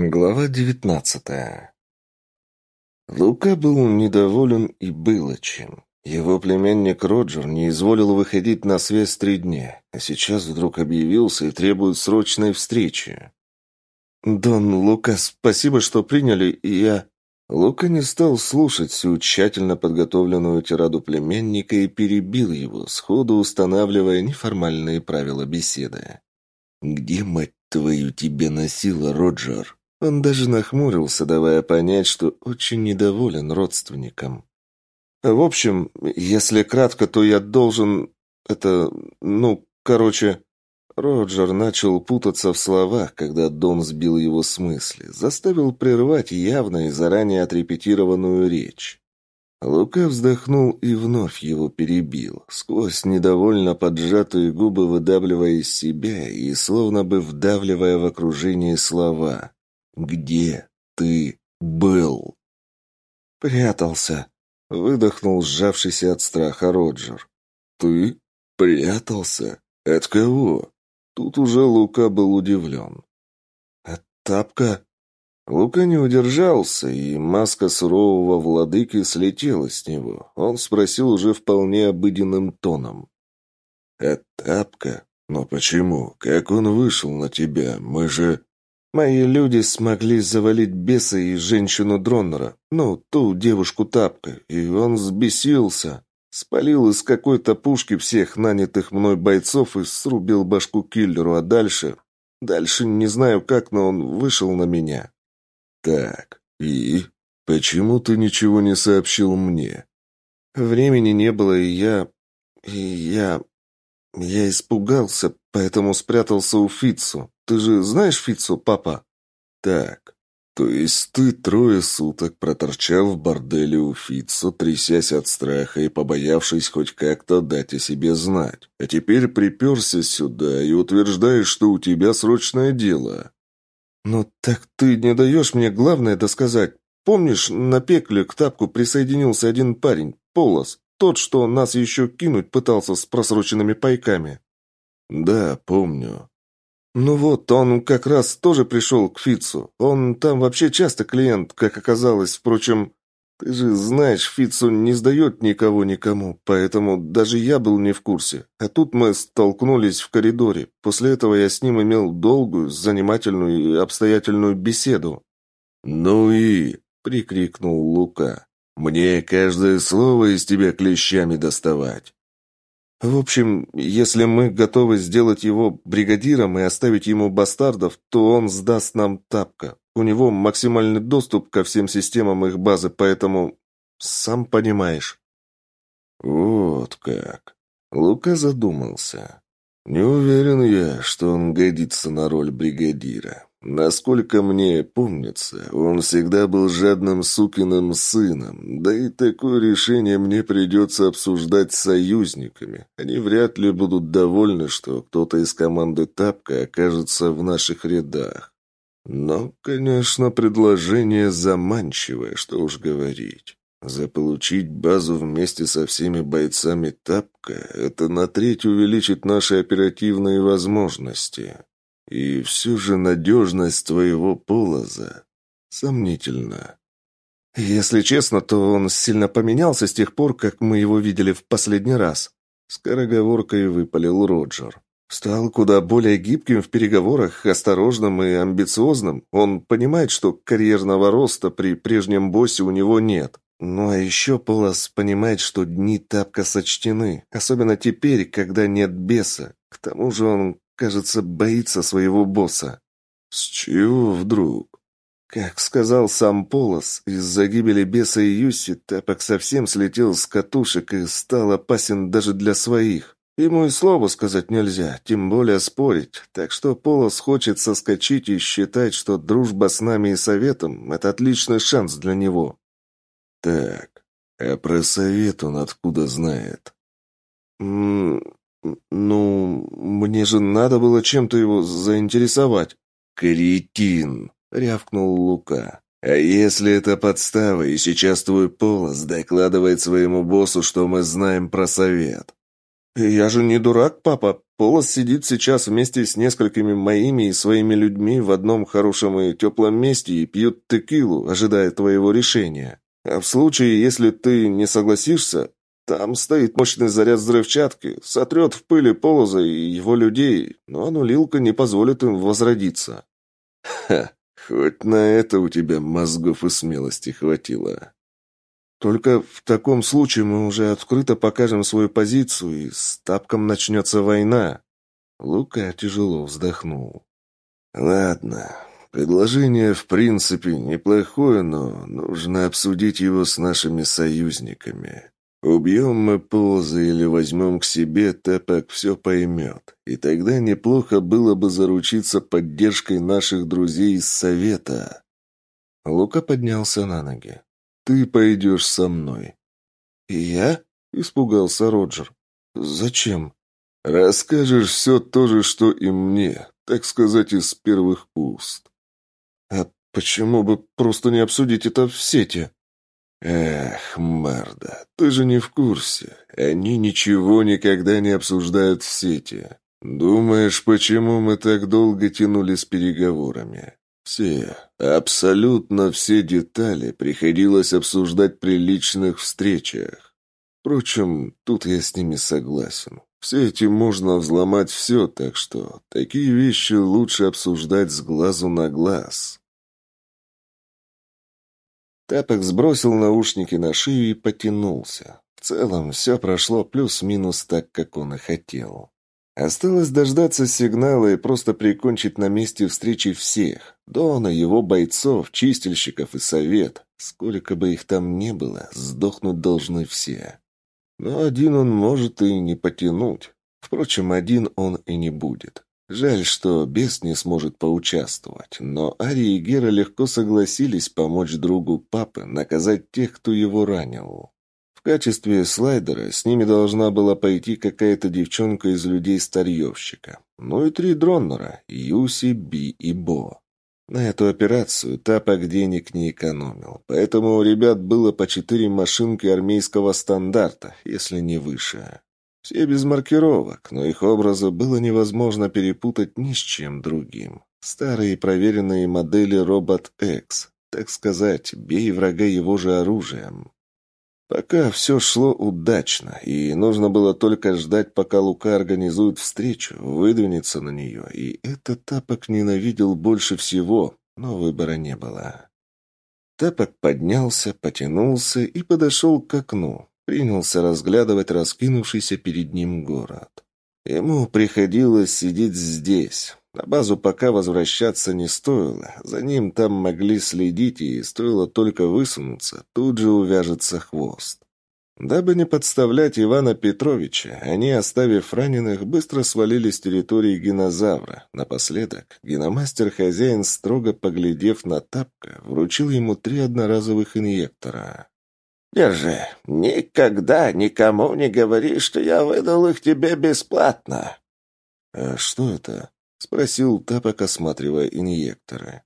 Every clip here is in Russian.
Глава девятнадцатая Лука был недоволен и было чем. Его племянник Роджер не изволил выходить на связь три дня, а сейчас вдруг объявился и требует срочной встречи. «Дон Лука, спасибо, что приняли, и я...» Лука не стал слушать всю тщательно подготовленную тираду племянника и перебил его, сходу устанавливая неформальные правила беседы. «Где, мать твою, тебе носила, Роджер?» Он даже нахмурился, давая понять, что очень недоволен родственникам. «В общем, если кратко, то я должен... Это... Ну, короче...» Роджер начал путаться в словах, когда Дон сбил его с мысли, заставил прервать явно и заранее отрепетированную речь. Лука вздохнул и вновь его перебил, сквозь недовольно поджатые губы выдавливая из себя и словно бы вдавливая в окружение слова. Где ты был?» «Прятался», — выдохнул сжавшийся от страха Роджер. «Ты? Прятался? От кого?» Тут уже Лука был удивлен. «От тапка?» Лука не удержался, и маска сурового владыки слетела с него. Он спросил уже вполне обыденным тоном. «От тапка? Но почему? Как он вышел на тебя? Мы же...» Мои люди смогли завалить беса и женщину Дроннера, ну, ту девушку-тапка, и он взбесился. Спалил из какой-то пушки всех нанятых мной бойцов и срубил башку киллеру, а дальше... Дальше не знаю как, но он вышел на меня. Так, и? Почему ты ничего не сообщил мне? Времени не было, и я... И я... Я испугался, поэтому спрятался у Фицу. Ты же знаешь Фицу, папа?» «Так, то есть ты трое суток проторчал в борделе у Фицу, трясясь от страха и побоявшись хоть как-то дать о себе знать, а теперь приперся сюда и утверждаешь, что у тебя срочное дело?» «Ну так ты не даешь мне главное досказать. Помнишь, на пекле к тапку присоединился один парень, Полос, тот, что нас еще кинуть пытался с просроченными пайками?» «Да, помню. «Ну вот, он как раз тоже пришел к Фицу. Он там вообще часто клиент, как оказалось. Впрочем, ты же знаешь, Фицу не сдает никого никому, поэтому даже я был не в курсе. А тут мы столкнулись в коридоре. После этого я с ним имел долгую, занимательную и обстоятельную беседу». «Ну и...» — прикрикнул Лука. «Мне каждое слово из тебя клещами доставать». В общем, если мы готовы сделать его бригадиром и оставить ему бастардов, то он сдаст нам тапка. У него максимальный доступ ко всем системам их базы, поэтому... Сам понимаешь. Вот как. Лука задумался. Не уверен я, что он годится на роль бригадира. Насколько мне помнится, он всегда был жадным сукиным сыном, да и такое решение мне придется обсуждать с союзниками. Они вряд ли будут довольны, что кто-то из команды Тапка окажется в наших рядах. Но, конечно, предложение заманчивое, что уж говорить. Заполучить базу вместе со всеми бойцами Тапка – это на треть увеличит наши оперативные возможности. И все же надежность твоего полоза сомнительна. Если честно, то он сильно поменялся с тех пор, как мы его видели в последний раз. Скороговоркой выпалил Роджер. Стал куда более гибким в переговорах, осторожным и амбициозным. Он понимает, что карьерного роста при прежнем боссе у него нет. Ну а еще Полос понимает, что дни тапка сочтены, особенно теперь, когда нет беса. К тому же он Кажется, боится своего босса. С чего вдруг? Как сказал сам Полос, из-за гибели беса и Юси Тапок совсем слетел с катушек и стал опасен даже для своих. Ему и слова сказать нельзя, тем более спорить. Так что Полос хочет соскочить и считать, что дружба с нами и Советом – это отличный шанс для него. Так, а про Совет он откуда знает? М «Ну, мне же надо было чем-то его заинтересовать». «Кретин!» — рявкнул Лука. «А если это подстава, и сейчас твой полос докладывает своему боссу, что мы знаем про совет?» «Я же не дурак, папа. Полос сидит сейчас вместе с несколькими моими и своими людьми в одном хорошем и теплом месте и пьют текилу, ожидая твоего решения. А в случае, если ты не согласишься, там стоит мощный заряд взрывчатки, сотрет в пыли Полоза и его людей, но аннулилка не позволит им возродиться». «Ха, хоть на это у тебя мозгов и смелости хватило». Только в таком случае мы уже открыто покажем свою позицию, и с тапком начнется война. Лука тяжело вздохнул. Ладно, предложение в принципе неплохое, но нужно обсудить его с нашими союзниками. Убьем мы Полза или возьмем к себе, Тапок все поймет. И тогда неплохо было бы заручиться поддержкой наших друзей из Совета. Лука поднялся на ноги. «Ты пойдешь со мной». «И я?» — испугался Роджер. «Зачем?» «Расскажешь все то же, что и мне, так сказать, из первых уст». «А почему бы просто не обсудить это в сети?» «Эх, Марда, ты же не в курсе. Они ничего никогда не обсуждают в сети. Думаешь, почему мы так долго тянули с переговорами? Все, абсолютно все детали приходилось обсуждать при личных встречах. Впрочем, тут я с ними согласен. Все эти можно взломать все, так что такие вещи лучше обсуждать с глазу на глаз. Тапок сбросил наушники на шею и потянулся. В целом, все прошло плюс-минус так, как он и хотел. Осталось дождаться сигнала и просто прикончить на месте встречи всех. Дона, его бойцов, чистильщиков и совет. Сколько бы их там ни было, сдохнуть должны все. Но один он может и не потянуть. Впрочем, один он и не будет. Жаль, что бес не сможет поучаствовать, но Ари и Гера легко согласились помочь другу папы наказать тех, кто его ранил. В качестве слайдера с ними должна была пойти какая-то девчонка из людей-старьевщика. Ну и три дроннера – Юси, Би и Бо. На эту операцию Тапок денег не экономил, поэтому у ребят было по четыре машинки армейского стандарта, если не выше. Все без маркировок, но их образы было невозможно перепутать ни с чем другим. Старые проверенные модели Робот X, так сказать, бей врага его же оружием. Пока все шло удачно, и нужно было только ждать, пока Лука организует встречу, выдвинется на нее, и этот Тапок ненавидел больше всего, но выбора не было. Тапок поднялся, потянулся и подошел к окну, принялся разглядывать раскинувшийся перед ним город. Ему приходилось сидеть здесь, на базу пока возвращаться не стоило. За ним там могли следить, и стоило только высунуться, тут же увяжется хвост. Дабы не подставлять Ивана Петровича, они, оставив раненых, быстро свалили с территории генозавра. Напоследок, геномастер-хозяин, строго поглядев на тапка, вручил ему три одноразовых инъектора. «Держи. Никогда никому не говори, что я выдал их тебе бесплатно». «А что это?» — спросил Тапок, осматривая инъекторы.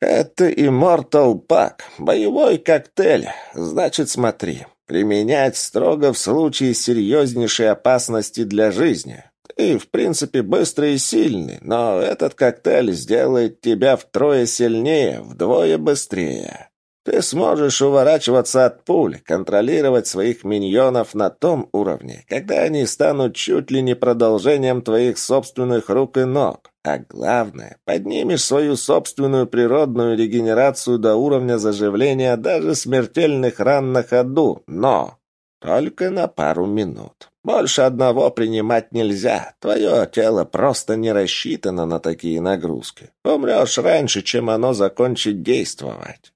«Это Immortal Pack, боевой коктейль. Значит, смотри, применять строго в случае серьезнейшей опасности для жизни. Ты, в принципе, быстрый и сильный, но этот коктейль сделает тебя втрое сильнее, вдвое быстрее». Ты сможешь уворачиваться от пуль, контролировать своих миньонов на том уровне, когда они станут чуть ли не продолжением твоих собственных рук и ног. А главное, поднимешь свою собственную природную регенерацию до уровня заживления даже смертельных ран на ходу, но только на пару минут. Больше одного принимать нельзя. Твое тело просто не рассчитано на такие нагрузки. Умрешь раньше, чем оно закончит действовать.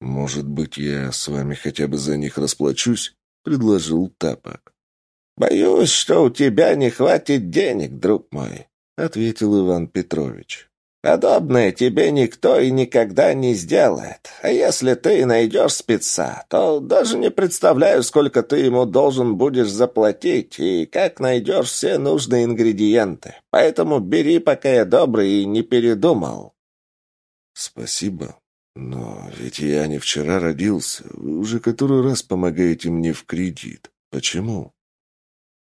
«Может быть, я с вами хотя бы за них расплачусь?» — предложил Тапок. «Боюсь, что у тебя не хватит денег, друг мой», — ответил Иван Петрович. «Подобное тебе никто и никогда не сделает. А если ты найдешь спеца, то даже не представляю, сколько ты ему должен будешь заплатить и как найдешь все нужные ингредиенты. Поэтому бери, пока я добрый и не передумал». «Спасибо. Но ведь я не вчера родился. Вы уже который раз помогаете мне в кредит. Почему?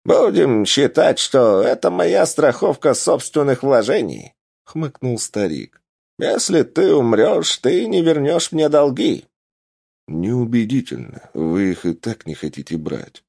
«Будем считать, что это моя страховка собственных вложений», — хмыкнул старик. «Если ты умрешь, ты не вернешь мне долги». «Неубедительно. Вы их и так не хотите брать».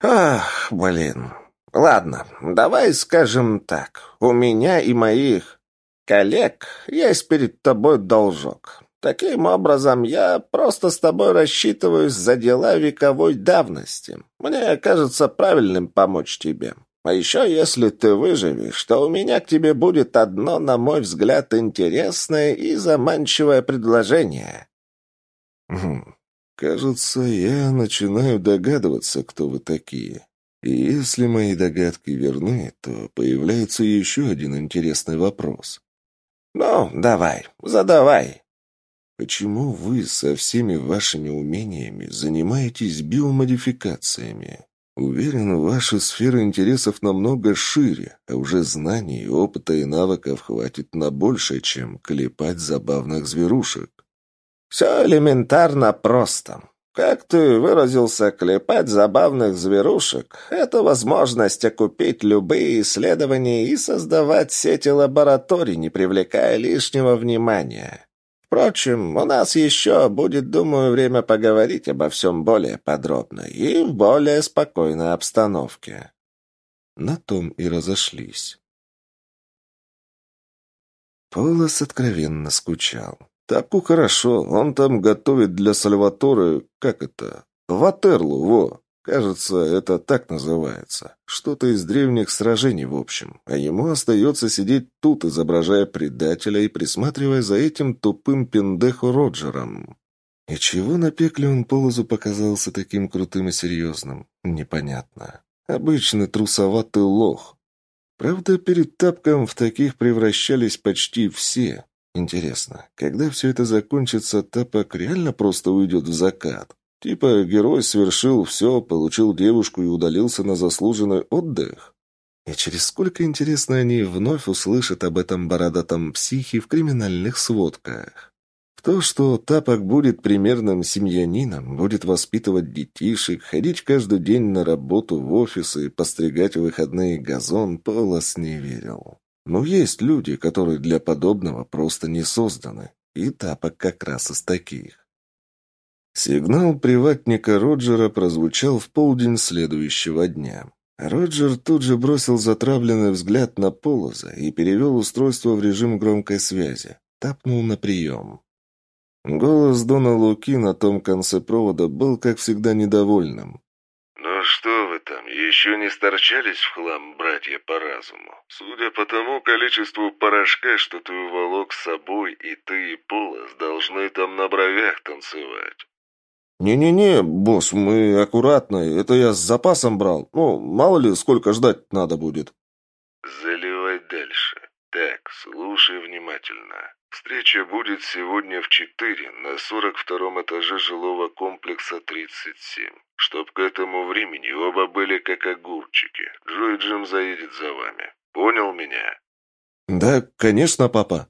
«Ах, блин. Ладно, давай скажем так. У меня и моих коллег есть перед тобой должок. Таким образом, я просто с тобой рассчитываюсь за дела вековой давности. Мне кажется правильным помочь тебе. А еще, если ты выживешь, то у меня к тебе будет одно, на мой взгляд, интересное и заманчивое предложение». Хм, «Кажется, я начинаю догадываться, кто вы такие. И если мои догадки верны, то появляется еще один интересный вопрос». «Ну, давай, задавай». Почему вы со всеми вашими умениями занимаетесь биомодификациями? Уверен, ваша сфера интересов намного шире, а уже знаний, опыта и навыков хватит на больше, чем клепать забавных зверушек. Все элементарно просто. Как ты выразился, клепать забавных зверушек – это возможность окупить любые исследования и создавать сети лабораторий, не привлекая лишнего внимания. Впрочем, у нас еще будет, думаю, время поговорить обо всем более подробно и в более спокойной обстановке. На том и разошлись. Полос откровенно скучал. Таку хорошо, он там готовит для Сальваторы, как это, Ватерлу, во. Кажется, это так называется. Что-то из древних сражений, в общем. А ему остается сидеть тут, изображая предателя и присматривая за этим тупым пиндехо Роджером. И чего на пекле он Полозу показался таким крутым и серьезным? Непонятно. Обычный трусоватый лох. Правда, перед тапком в таких превращались почти все. Интересно, когда все это закончится, тапок реально просто уйдет в закат? Типа герой совершил все, получил девушку и удалился на заслуженный отдых. И через сколько, интересно, они вновь услышат об этом бородатом психе в криминальных сводках. В то, что Тапок будет примерным семьянином, будет воспитывать детишек, ходить каждый день на работу в офисы и постригать выходные газон, Полос не верил. Но есть люди, которые для подобного просто не созданы, и Тапок как раз из таких. Сигнал приватника Роджера прозвучал в полдень следующего дня. Роджер тут же бросил затравленный взгляд на Полоза и перевел устройство в режим громкой связи. Тапнул на прием. Голос Дона Луки на том конце провода был, как всегда, недовольным. «Ну что вы там, еще не сторчались в хлам, братья по разуму? Судя по тому количеству порошка, что ты уволок с собой, и ты, и Полос, должны там на бровях танцевать». «Не-не-не, босс, мы аккуратно. Это я с запасом брал. Ну, мало ли, сколько ждать надо будет». «Заливай дальше. Так, слушай внимательно. Встреча будет сегодня в четыре на сорок втором этаже жилого комплекса 37. Чтоб к этому времени оба были как огурчики. Джо и Джим заедет за вами. Понял меня?» «Да, конечно, папа».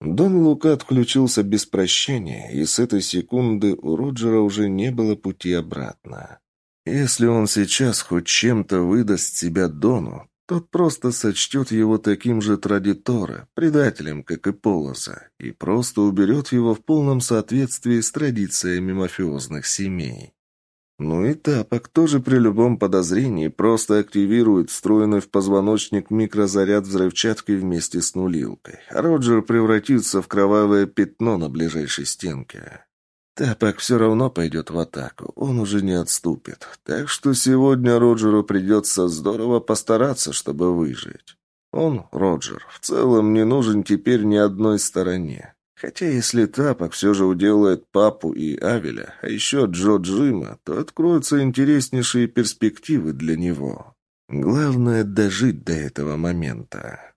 Дон Лука отключился без прощения, и с этой секунды у Роджера уже не было пути обратно. Если он сейчас хоть чем-то выдаст себя Дону, тот просто сочтет его таким же традитора, предателем, как и Полоза, и просто уберет его в полном соответствии с традициями мафиозных семей. Ну и Тапок тоже при любом подозрении просто активирует встроенный в позвоночник микрозаряд взрывчатки вместе с нулилкой, Роджер превратится в кровавое пятно на ближайшей стенке. Тапок все равно пойдет в атаку, он уже не отступит. Так что сегодня Роджеру придется здорово постараться, чтобы выжить. Он, Роджер, в целом не нужен теперь ни одной стороне. Хотя если Тапок все же уделает папу и Авеля, а еще Джо Джима, то откроются интереснейшие перспективы для него. Главное – дожить до этого момента.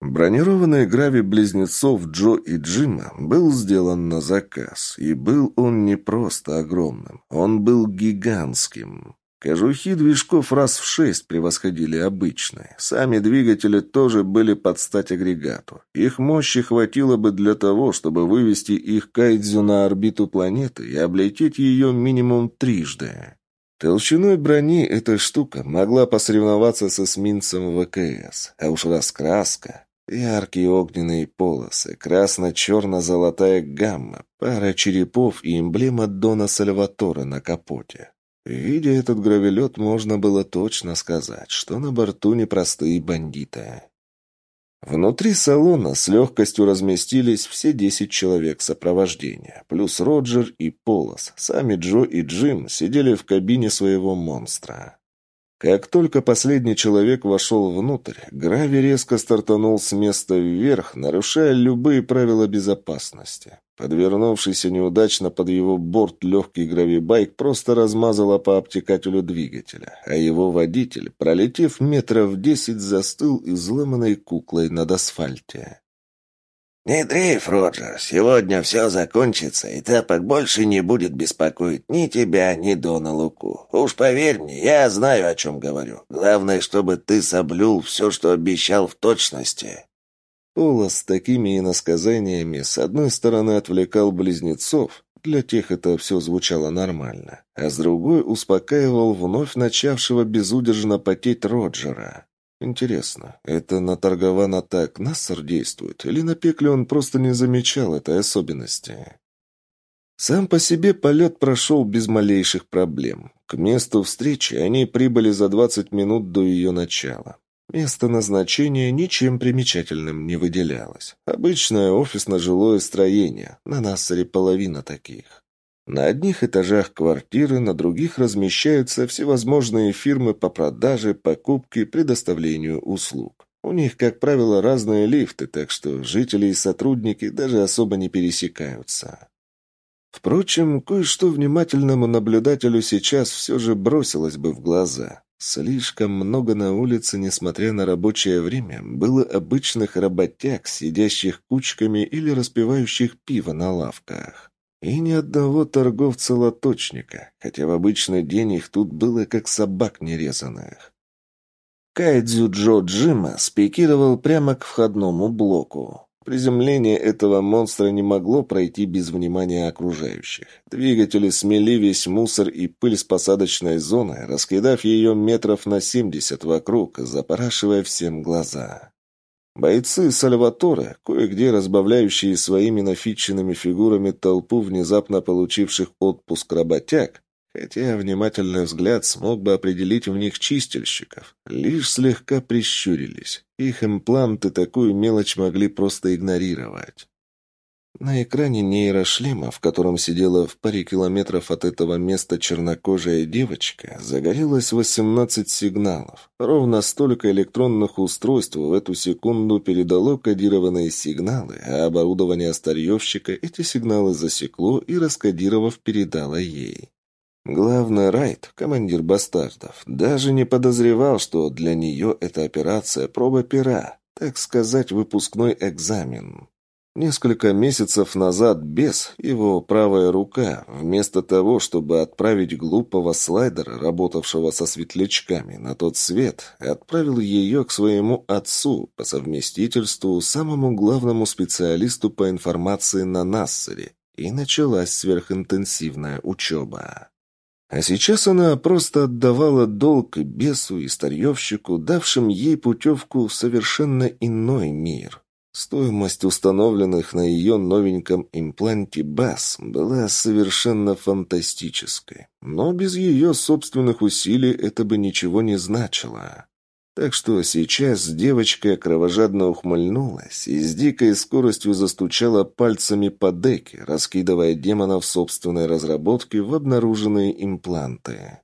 Бронированный грави близнецов Джо и Джима был сделан на заказ, и был он не просто огромным, он был гигантским. Кожухи движков раз в шесть превосходили обычные. Сами двигатели тоже были под стать агрегату. Их мощи хватило бы для того, чтобы вывести их кайдзю на орбиту планеты и облететь ее минимум трижды. Толщиной брони эта штука могла посоревноваться с эсминцем ВКС, а уж раскраска. Яркие огненные полосы, красно-черно-золотая гамма, пара черепов и эмблема Дона Сальватора на капоте. Видя этот гравелет, можно было точно сказать, что на борту непростые бандиты. Внутри салона с легкостью разместились все десять человек сопровождения, плюс Роджер и Полос. Сами Джо и Джим сидели в кабине своего монстра. Как только последний человек вошел внутрь, Грави резко стартанул с места вверх, нарушая любые правила безопасности. Подвернувшийся неудачно под его борт легкий гравибайк просто размазало по обтекателю двигателя, а его водитель, пролетев метров десять, застыл изломанной куклой над асфальте. «Не дрейф, Роджер, сегодня все закончится, и тапок больше не будет беспокоить ни тебя, ни Дона Луку. Уж поверь мне, я знаю, о чем говорю. Главное, чтобы ты соблюл все, что обещал в точности». Пола с такими иносказаниями с одной стороны отвлекал близнецов, для тех это все звучало нормально, а с другой успокаивал вновь начавшего безудержно потеть Роджера. Интересно, это на Таргавана так Нассер действует, или на Пекле он просто не замечал этой особенности? Сам по себе полет прошел без малейших проблем. К месту встречи они прибыли за 20 минут до ее начала. Место назначения ничем примечательным не выделялось. Обычное офисно-жилое строение, на Нассере половина таких. На одних этажах квартиры, на других размещаются всевозможные фирмы по продаже, покупке, предоставлению услуг. У них, как правило, разные лифты, так что жители и сотрудники даже особо не пересекаются. Впрочем, кое-что внимательному наблюдателю сейчас все же бросилось бы в глаза. Слишком много на улице, несмотря на рабочее время, было обычных работяг, сидящих кучками или распивающих пиво на лавках. И ни одного торговца-лоточника, хотя в обычный день их тут было как собак нерезанных. Кайдзю Джо Джима спикировал прямо к входному блоку. Приземление этого монстра не могло пройти без внимания окружающих. Двигатели смели весь мусор и пыль с посадочной зоны, раскидав ее метров на семьдесят вокруг, запорашивая всем глаза. Бойцы Сальваторе, кое-где разбавляющие своими нафиченными фигурами толпу внезапно получивших отпуск работяг, хотя внимательный взгляд смог бы определить в них чистильщиков, лишь слегка прищурились. Их импланты такую мелочь могли просто игнорировать. На экране нейрошлема, в котором сидела в паре километров от этого места чернокожая девочка, загорелось 18 сигналов. Ровно столько электронных устройств в эту секунду передало кодированные сигналы, а оборудование старьевщика эти сигналы засекло и, раскодировав, передало ей. Главный Райт, командир бастардов, даже не подозревал, что для нее эта операция проба пера, так сказать, выпускной экзамен. Несколько месяцев назад бес, его правая рука, вместо того, чтобы отправить глупого слайдера, работавшего со светлячками, на тот свет, отправил ее к своему отцу, по совместительству самому главному специалисту по информации на Нассере, и началась сверхинтенсивная учеба. А сейчас она просто отдавала долг бесу, и старьевщику, давшим ей путевку в совершенно иной мир. Стоимость установленных на ее новеньком импланте баз была совершенно фантастической, но без ее собственных усилий это бы ничего не значило. Так что сейчас девочка кровожадно ухмыльнулась и с дикой скоростью застучала пальцами по деке, раскидывая демонов собственной разработки в обнаруженные импланты.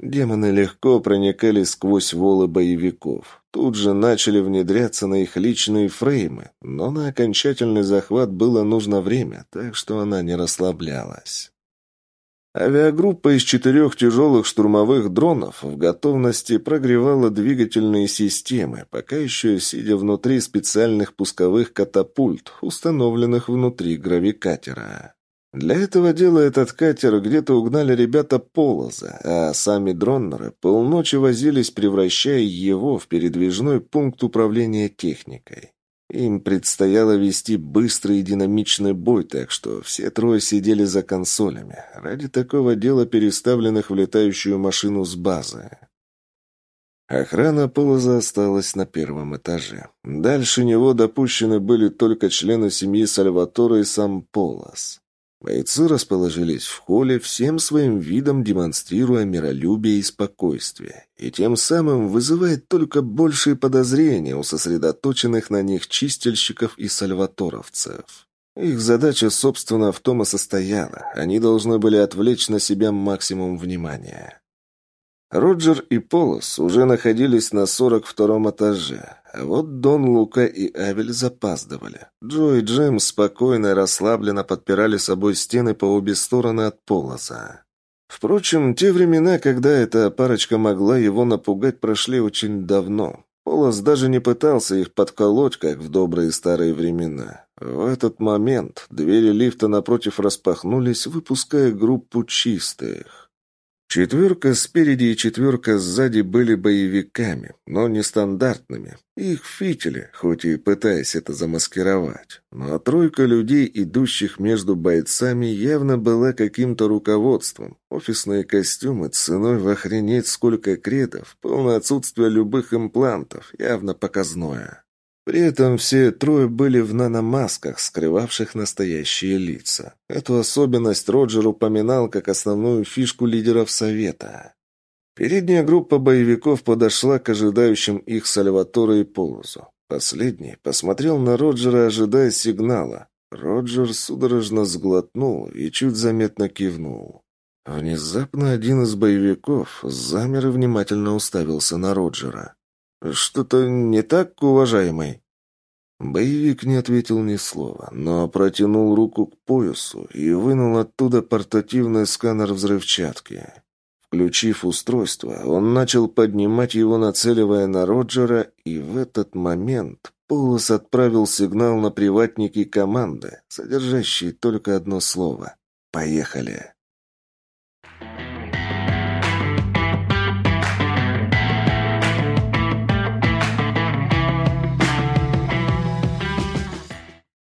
Демоны легко проникали сквозь волы боевиков. Тут же начали внедряться на их личные фреймы, но на окончательный захват было нужно время, так что она не расслаблялась. Авиагруппа из четырех тяжелых штурмовых дронов в готовности прогревала двигательные системы, пока еще сидя внутри специальных пусковых катапульт, установленных внутри гравикатера. Для этого дела этот катер где-то угнали ребята Полоза, а сами дроннеры полночи возились, превращая его в передвижной пункт управления техникой. Им предстояло вести быстрый и динамичный бой, так что все трое сидели за консолями, ради такого дела переставленных в летающую машину с базы. Охрана Полоза осталась на первом этаже. Дальше него допущены были только члены семьи Сальватора и сам Полос. Бойцы расположились в холле, всем своим видом демонстрируя миролюбие и спокойствие, и тем самым вызывает только большие подозрения у сосредоточенных на них чистильщиков и сальваторовцев. Их задача, собственно, в том и состояла. Они должны были отвлечь на себя максимум внимания. Роджер и Полос уже находились на сорок втором этаже, а вот Дон, Лука и Авель запаздывали. Джо и Джим спокойно и расслабленно подпирали собой стены по обе стороны от Полоса. Впрочем, те времена, когда эта парочка могла его напугать, прошли очень давно. Полос даже не пытался их подколоть, как в добрые старые времена. В этот момент двери лифта напротив распахнулись, выпуская группу чистых. Четверка спереди и четверка сзади были боевиками, но нестандартными. Их фитили, хоть и пытаясь это замаскировать. Но тройка людей, идущих между бойцами, явно была каким-то руководством. Офисные костюмы ценой в охренеть сколько кредов, полное отсутствие любых имплантов, явно показное. При этом все трое были в наномасках, скрывавших настоящие лица. Эту особенность Роджер упоминал как основную фишку лидеров Совета. Передняя группа боевиков подошла к ожидающим их Сальваторе и Полозу. Последний посмотрел на Роджера, ожидая сигнала. Роджер судорожно сглотнул и чуть заметно кивнул. Внезапно один из боевиков замер и внимательно уставился на Роджера. «Что-то не так, уважаемый?» Боевик не ответил ни слова, но протянул руку к поясу и вынул оттуда портативный сканер взрывчатки. Включив устройство, он начал поднимать его, нацеливая на Роджера, и в этот момент Полос отправил сигнал на приватники команды, содержащий только одно слово «Поехали».